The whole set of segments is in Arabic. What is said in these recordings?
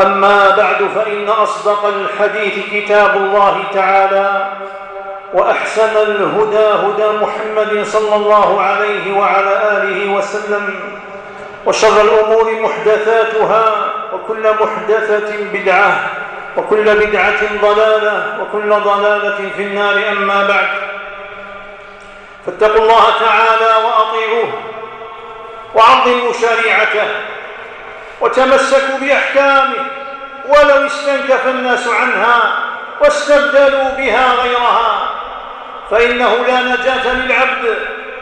أما بعد فإن أصدق الحديث كتاب الله تعالى وأحسن الهدى هدى محمد صلى الله عليه وعلى آله وسلم وشر الأمور محدثاتها وكل محدثة بدعة وكل بدعة ضلالة وكل ضلالة في النار أما بعد فاتقوا الله تعالى وأطيعوه وعظموا شريعته وتمسكوا بأحكامه ولو استنكف الناس عنها واستبدلوا بها غيرها فإنه لا نجاة للعبد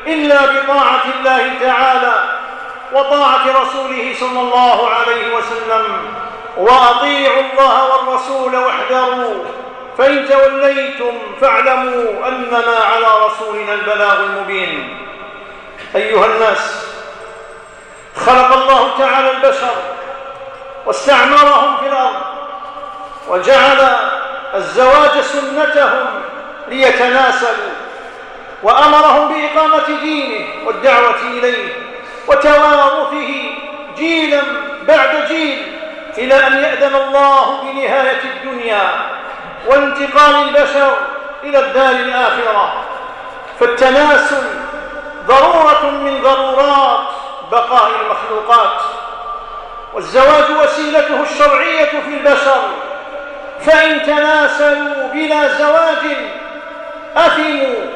إلا بطاعة الله تعالى وطاعة رسوله صلى الله عليه وسلم. وأطيعوا الله والرسول واحذروا فإن توليتم فاعلموا أننا على رسولنا البلاغ المبين. أيها الناس خلق الله تعالى البشر واستعمرهم في الأرض وجعل الزواج سنتهم ليتناسلوا وأمرهم بإقامة دينه والدعوة إليه وتوارثه جيلا بعد جيل إلى أن يأذن الله بنهاية الدنيا وانتقال البشر إلى الدار الآخرة فالتناسل ضرورة من ضرورات بقاء المخلوقات والزواج وسيلته الشرعية في البشر. فإن تناسلوا بلا زواج أثموا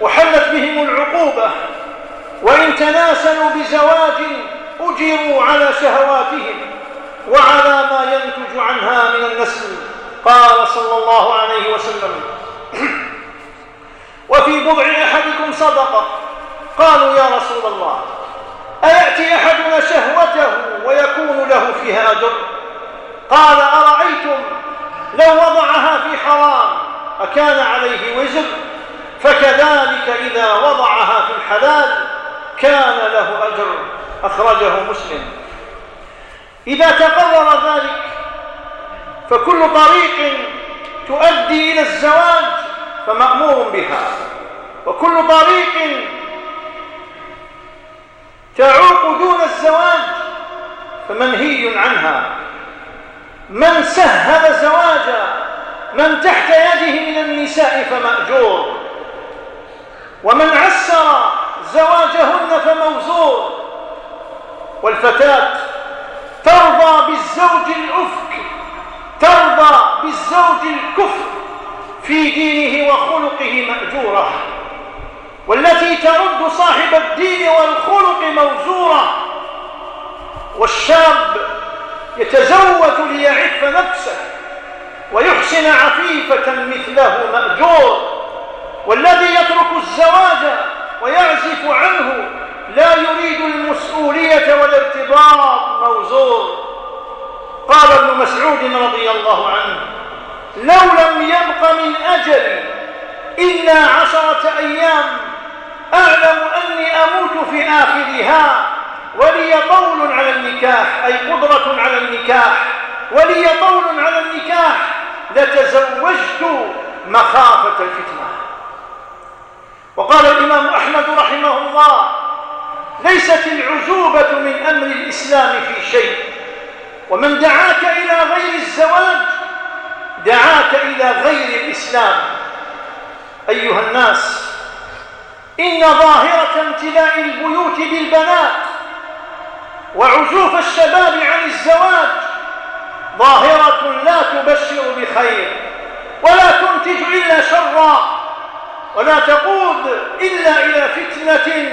وحلت بهم العقوبة. وإن تناسلوا بزواج أجروا على شهواتهم وعلى ما ينتج عنها من النسل. قال صلى الله عليه وسلم. وفي بضع أحدكم صدقة. قالوا يا رسول الله أيأتي أحدنا شهوته ويكون له فيها أجر؟ قال أرأيتم لو وضعها في حرام أكان عليه وزر؟ فكذلك إذا وضعها في الحلال كان له أجر. أخرجه مسلم. إذا تقرر ذلك فكل طريق تؤدي إلى الزواج فمأمور بها وكل طريق تعوق دون الزواج فمنهي عنها. من سهل زواج من تحت يده من النساء فمأجور. ومن عسر زواجهن فموزور. والفتاة ترضى بالزوج الأفك ترضى بالزوج الكفر في دينه وخلقه مأجورة. والتي ترد صاحب الدين والخلق موزورة والشاب يتزوج ليعف نفسه ويحسن عفيفة مثله مأجور. والذي يترك الزواج ويعزف عنه لا يريد المسؤولية والارتباط موزور. قال ابن مسعود رضي الله عنه لو لم يبق من أجل إلا عشرة أيام أعلم أني أموت في آخرها ولي طول على النكاح أي قدرة على النكاح ولي طول على النكاح لتزوجت مخافة الفتنة. وقال الإمام أحمد رحمه الله ليست العزوبة من أمر الإسلام في شيء ومن دعاك إلى غير الزواج دعاك إلى غير الإسلام. أيها الناس إن ظاهرة امتلاء البيوت بالبنات وعزوف الشباب عن الزواج ظاهرة لا تبشر بخير ولا تنتج إلا شرا ولا تقود إلا إلى فتنة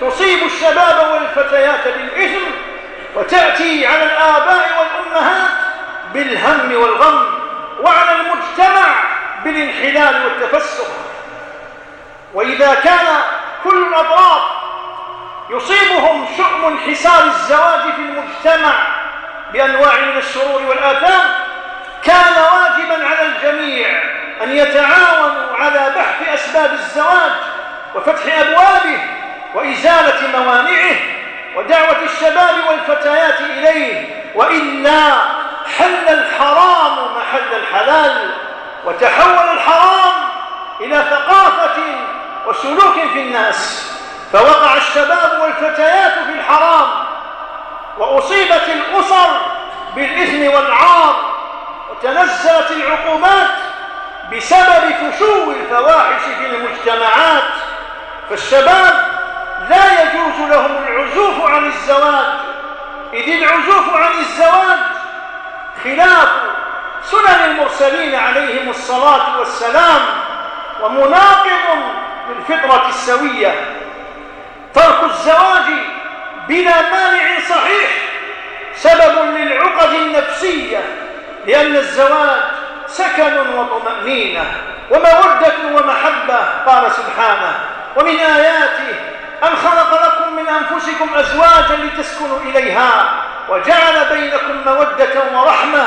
تصيب الشباب والفتيات بالإثم وتأتي على الآباء والأمهات بالهم والغم وعلى المجتمع بالانحلال والتفسخ. وإذا كان كل الأطراف يصيبهم شؤم انحسار الزواج في المجتمع بأنواع من الشرور والآثام كان واجبا على الجميع أن يتعاونوا على بحث أسباب الزواج وفتح أبوابه وإزالة موانعه ودعوة الشباب والفتيات إليه وإلا حل الحرام محل الحلال وتحول الحرام إلى ثقافة وسلوك في الناس. فوقع الشباب والفتيات في الحرام وأصيبت الأسر بالإثم والعار وتنزلت العقوبات بسبب فشو الفواحش في المجتمعات. فالشباب لا يجوز لهم العزوف عن الزواج. إذ العزوف عن الزواج خلاف سنن المرسلين عليهم الصلاة والسلام ومناقض للفطرة السوية. ترك الزواج بلا مانع صحيح. سبب للعقد النفسية. لأن الزواج سكن وطمأنينة ومودة ومحبة. قال سبحانه ومن آياته أن خلق لكم من أنفسكم أزواجا لتسكنوا إليها وجعل بينكم مودة ورحمة.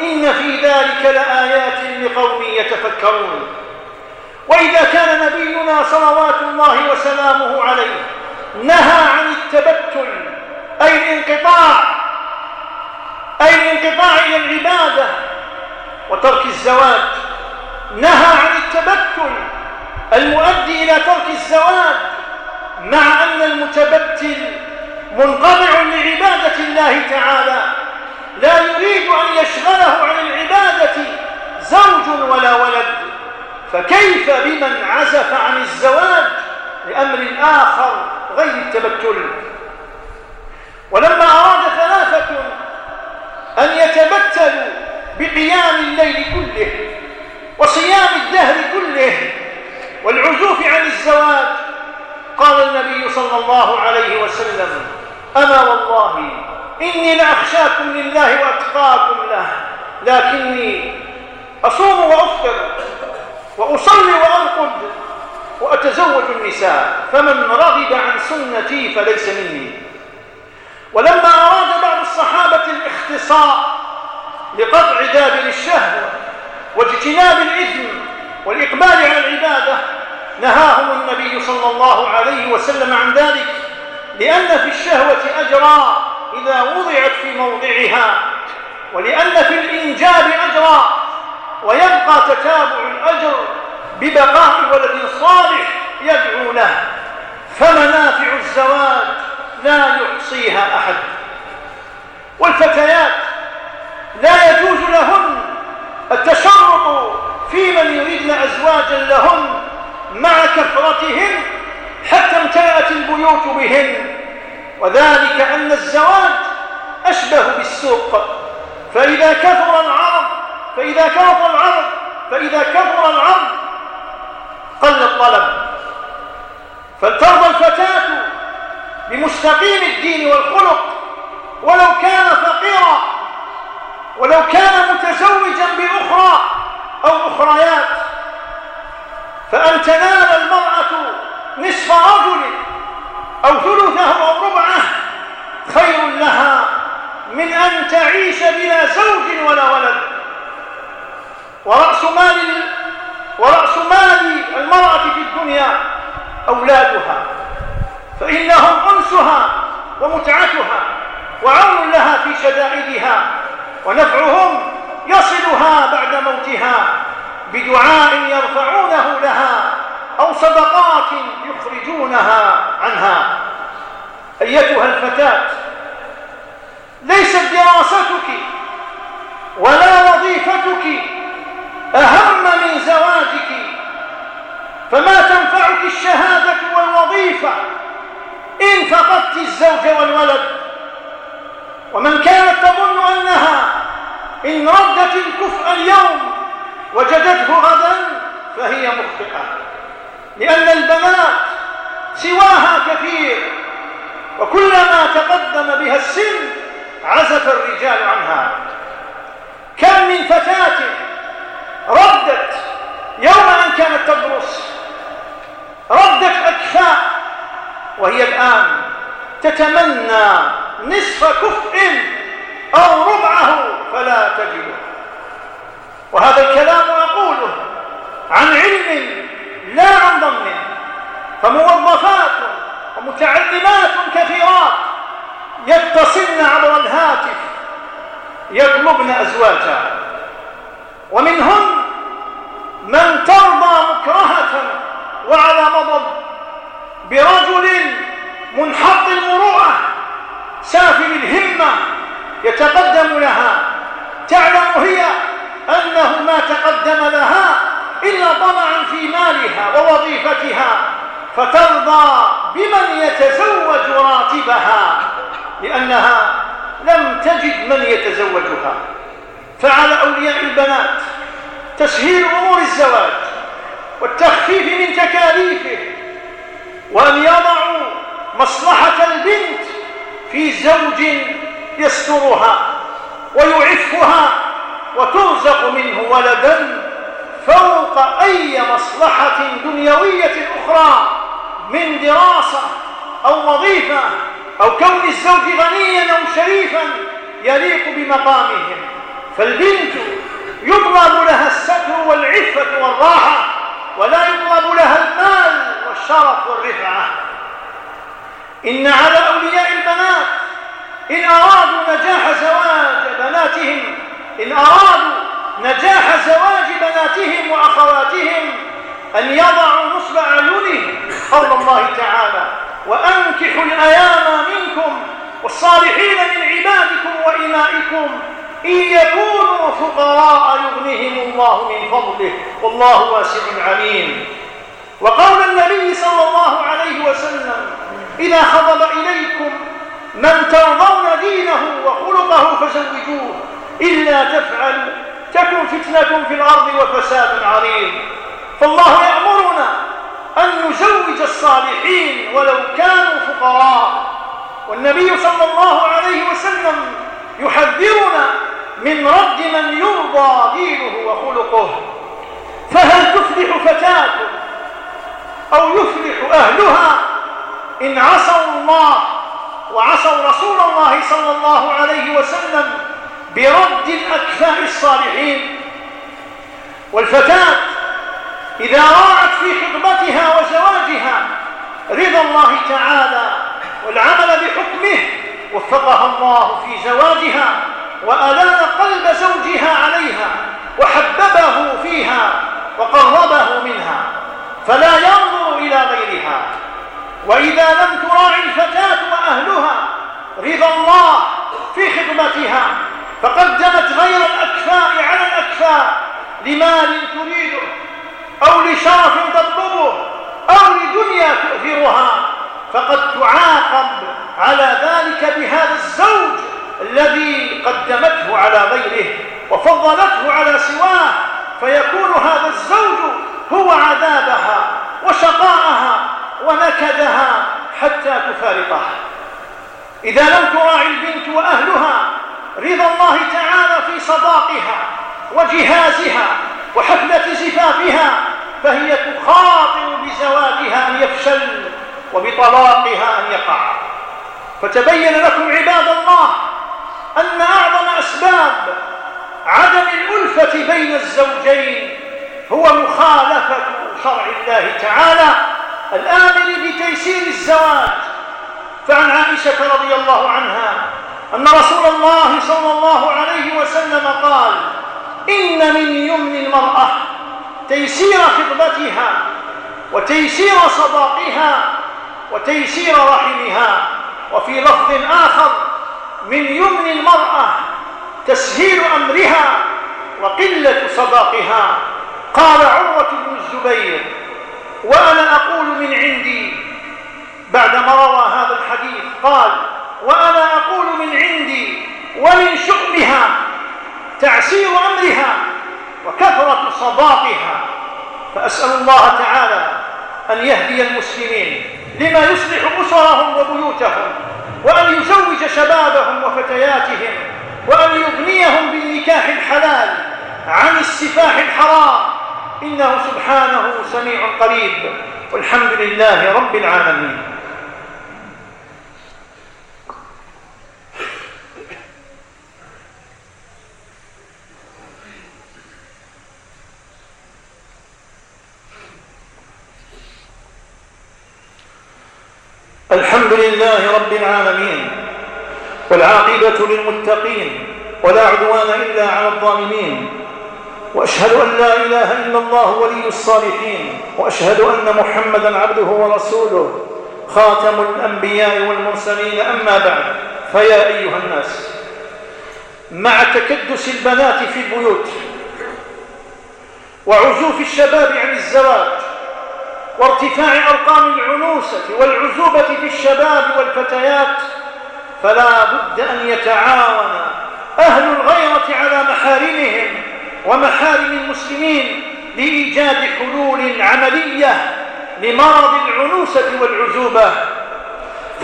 إن في ذلك لآيات لقوم يتفكرون. وإذا كان نبينا صلوات الله وسلامه عليه نهى عن التبتل أي الانقطاع أي الانقطاع إلى العبادة وترك الزواج نهى عن التبتل المؤدي إلى ترك الزواج مع أن المتبتل منقطع لعبادة الله تعالى لا يريد أن يشغله عن العبادة زوج ولا ولد. فكيف بمن عزف عن الزواج لأمر آخر غير التبتل؟ ولما أراد ثلاثة أن يتبتلوا بقيام الليل كله وصيام الدهر كله والعزوف عن الزواج قال النبي صلى الله عليه وسلم أما والله إني لأخشاكم لله وأتقاكم له لكني أصوم وأفطر وأصلي وأرقد وأتزوج النساء فمن رغب عن سنتي فليس مني. ولما أراد بعض الصحابة الاختصاء لقطع دابر الشهوة واجتناب الإثم والإقبال على العبادة نهاهم النبي صلى الله عليه وسلم عن ذلك لأن في الشهوة أجرا إذا وضعت في موضعها ولأن في الإنجاب أجرا ويبقى تتابع الأجر ببقاء ولد صالح يدعو له. فمنافع الزواج لا يحصيها أحد. والفتيات لا يجوز لهن التشرط في من يريدن أزواجا لهن مع كثرتهن حتى امتلأت البيوت بهن. وذلك أن الزواج أشبه بالسوق. فإذا كثر العرض فإذا كثر العرض فإذا كثر العرض قل الطلب. فلترضى الفتاة بمستقيم الدين والخلق ولو كان فقيرا ولو كان متزوجا بأخرى أو أخريات فأن تنال المرأة نصف رجل أو ثلثه أو ربعه خير لها من أن تعيش بلا زوج ولا ولد. ورأس مال ورأس مال المرأة في الدنيا أولادها فإنهم أنسها ومتعتها وعون لها في شدائدها ونفعهم يصلها بعد موتها بدعاء يرفعونه لها أو صدقات يخرجونها عنها. أيتها الفتاة ليست دراستك ولا وظيفتك أهم من زواجك. فما تنفعك الشهادة والوظيفة إن فقدت الزوج والولد؟ ومن كانت تظن أنها إن ردت الكفء اليوم وجدته غدا فهي مخطئة. لأن البنات سواها كثير وكلما تقدم بها السن عزف الرجال عنها. كم من فتاة ردت يوم أن كانت تدرس ردت أكفاء وهي الآن تتمنى نصف كفء أو ربعه فلا تجده. وهذا الكلام أقوله عن علم لا عن ظن فموظفات ومتعلمات كثيرات يتصلن عبر الهاتف يطلبن أزواجا. ومنهن من ترضى مكرهة وعلى مضض برجل منحط المروءة سافل الهمة يتقدم لها. تعلم هي أنه ما تقدم لها إلا طمعا في مالها ووظيفتها فترضى بمن يتزوج راتبها لأنها لم تجد من يتزوجها. فعلى أولياء البنات تسهيل أمور الزواج والتخفيف من تكاليفه وأن يضعوا مصلحة البنت في زوج يسترها ويعفها وترزق منه ولدا فوق أي مصلحة دنيوية أخرى من دراسة أو وظيفة أو كون الزوج غنيا أو شريفا يليق بمقامهم. فالبنت يطلب لها الستر والعفة والراحة ولا يطلب لها المال والشرف والرفعة. إن على أولياء البنات إن أرادوا نجاح زواج بناتهم إن أرادوا نجاح زواج بناتهم وأخواتهم أن يضعوا نصب أعينهم قول الله تعالى وأنكحوا الأيام منكم والصالحين من عبادكم وإمائكم إن يكونوا فقراء يغنيهم الله من فضله والله واسع عليم. وقول النبي صلى الله عليه وسلم إذا خضب إليكم من ترضون دينه وخلقه فزوجوه. إلا تفعلوا تكن فتنة في الأرض وفساد عريض فالله يأمرنا أن نزوج الصالحين ولو كانوا فقراء. والنبي صلى الله عليه وسلم يحذرنا من رد من يرضى دينه وخلقه. فهل تفلح فتاة أو يفلح أهلها؟ إن عصوا الله وعصوا رسول الله صلى الله عليه وسلم برد الأكفاء الصالحين. والفتاة إذا راعت في خطبتها وزواجها رضا الله تعالى والعمل بحكمه وفقها الله في زواجها وألان قلب زوجها عليها وحببه فيها وقربه منها فلا ينظر إلى غيرها وإذا لم تراعي الفتاة وأهلها رضا الله في خدمتها فقدمت غير الأكفاء على الأكفاء لمال تريده أو لشرف تطلبه أو لدنيا تؤثرها فقد تعاقب على ذلك بهذا الزوج الذي قدمته على غيره وفضلته على سواه فيكون هذا الزوج هو عذابها وشقاءها ونكدها حتى تفارقه إذا لم تراعي البنت وأهلها رضا الله تعالى في صداقها وجهازها وحفلة زفافها فهي تخاطر بزواجها أن يفشل وبطلاقها أن يقع فتبين لكم عباد الله أن أعظم أسباب عدم الألفة بين الزوجين هو مخالفة شرع الله تعالى الآمر بتيسير الزواج. فعن عائشة رضي الله عنها أن رسول الله صلى الله عليه وسلم قال إن من يمن المرأة تيسير خطبتها وتيسير صداقها وتيسير رحمها وفي لفظ آخر من يمن المرأة تسهيل أمرها وقلة صداقها. قال عروة بن الزبير وأنا أقول من عندي. بعدما روى هذا الحديث قال وأنا أقول من عندي ومن شؤمها تعسير أمرها وكثرة صداقها. فأسأل الله تعالى أن يهدي المسلمين. لما يصلح أسرهم وبيوتهم وأن يزوج شبابهم وفتياتهم وأن يغنيهم بالنكاح الحلال عن السفاح الحرام. إنه سبحانه سميع قريب. والحمد لله رب العالمين. الحمد لله رب العالمين والعاقبة للمتقين ولا عدوان إلا على الظالمين وأشهد أن لا إله إلا الله ولي الصالحين وأشهد أن محمدا عبده ورسوله خاتم الأنبياء والمرسلين أما بعد فيا أيها الناس مع تكدس البنات في البيوت وعزوف الشباب عن الزواج وارتفاع أرقام العنوسة والعزوبة في الشباب والفتيات فلا بد أن يتعاون أهل الغيرة على محارمهم ومحارم المسلمين لإيجاد حلول عملية لمرض العنوسة والعزوبة.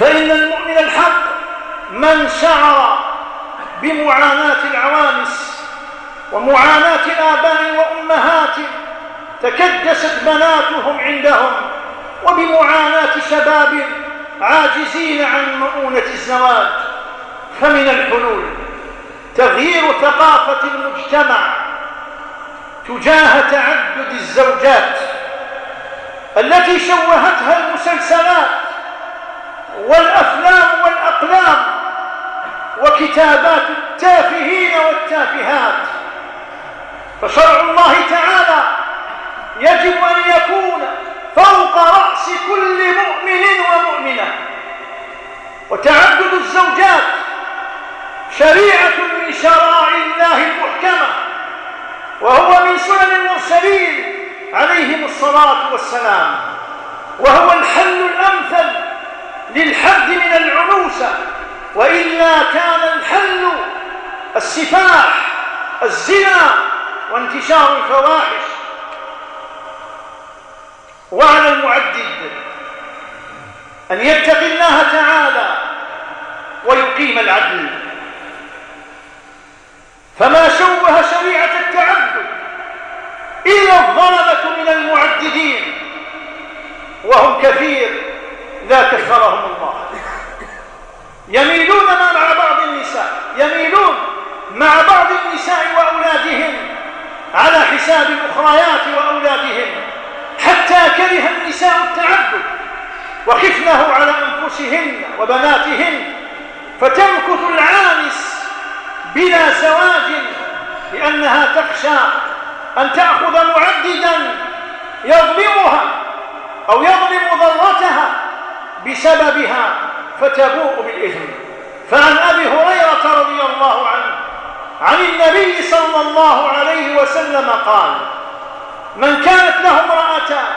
فإن المؤمن الحق من شعر بمعاناة العوانس ومعاناة الآباء وأمهات تكدست بناتهم عندهم وبمعاناة شباب عاجزين عن مؤونة الزواج. فمن الحلول تغيير ثقافة المجتمع تجاه تعدد الزوجات التي شوهتها المسلسلات والأفلام والأقلام وكتابات التافهين والتافهات. فشرع الله تعالى يجب أن يكون فوق رأس كل مؤمن ومؤمنة. وتعدد الزوجات شريعة من شرائع الله المحكمة وهو من سنن المرسلين عليهم الصلاة والسلام. وهو الحل الأمثل للحد من العنوسة. وإلا كان الحل السفاح الزنا وانتشار الفواحش. وعلى المعدد أن يتقي الله تعالى ويقيم العدل. فما شوه شريعة التعبد إلا الظلمة من المعددين وهم كثير لا كفرهم الله. يميلون مع بعض النساء يميلون مع بعض النساء وأولادهم على حساب الأخريات وأولادهم. حتى كره النساء التعبد وخفنه على أنفسهن وبناتهن فتمكث العانس بلا زواج لأنها تخشى أن تأخذ معددا يظلمها أو يظلم ضرتها بسببها فتبوء بالإثم فعن أبي هريرة رضي الله عنه عن النبي صلى الله عليه وسلم قال من كانت له امرأتان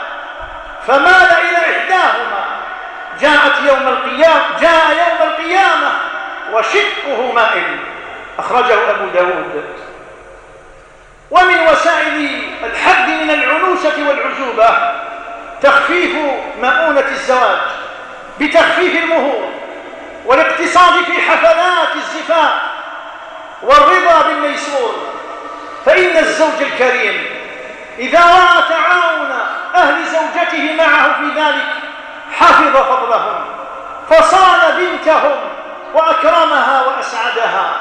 فمال إلى إحداهما. جاءت يوم القيامة جاء يوم القيامة وشقه مائل أخرجه أبو داود. ومن وسائل الحد من العنوسة والعزوبة تخفيف مؤونة الزواج بتخفيف المهور والاقتصاد في حفلات الزفاف والرضا بالميسور. فإن الزوج الكريم إذا رأى تعاون أهل زوجته معه في ذلك حفظ فضلهم فصان بنتهم وأكرمها وأسعدها.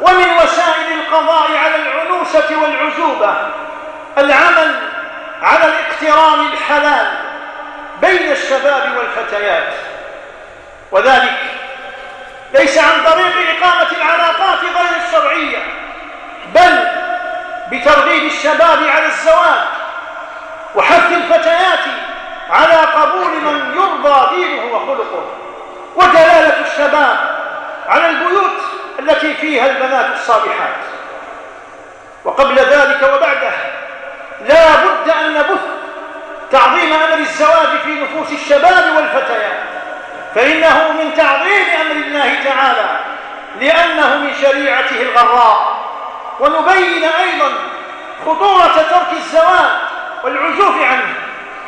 ومن وسائل القضاء على العنوسة والعزوبة العمل على الاقتران الحلال بين الشباب والفتيات. وذلك ليس عن طريق إقامة العلاقات غير الشرعية بل بترغيب الشباب على الزواج وحث الفتيات على قبول من يرضى دينه وخلقه ودلالة الشباب على البيوت التي فيها البنات الصالحات. وقبل ذلك وبعده لا بد أن نبث تعظيم أمر الزواج في نفوس الشباب والفتيات فإنه من تعظيم أمر الله تعالى لأنه من شريعته الغراء. ونبين أيضا خطورة ترك الزواج والعزوف عنه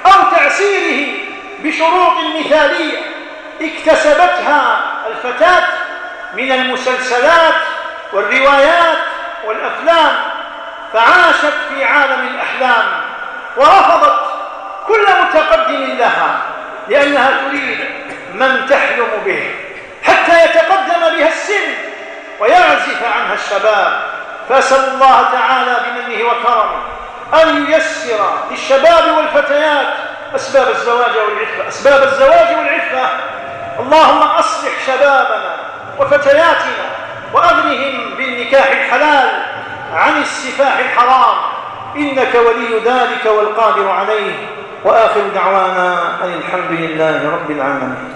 أو تعسيره بشروط مثالية اكتسبتها الفتاة من المسلسلات والروايات والأفلام فعاشت في عالم الأحلام ورفضت كل متقدم لها لأنها تريد من تحلم به حتى يتقدم بها السن ويعزف عنها الشباب. فأسأل الله تعالى بمنه وكرمه أن ييسر للشباب والفتيات أسباب الزواج والعفة. أسباب الزواج والعفة. اللهم أصلح شبابنا وفتياتنا وأغنهم بالنكاح الحلال عن السفاح الحرام. إنك ولي ذلك والقادر عليه. وآخر دعوانا أن الحمد لله رب العالمين.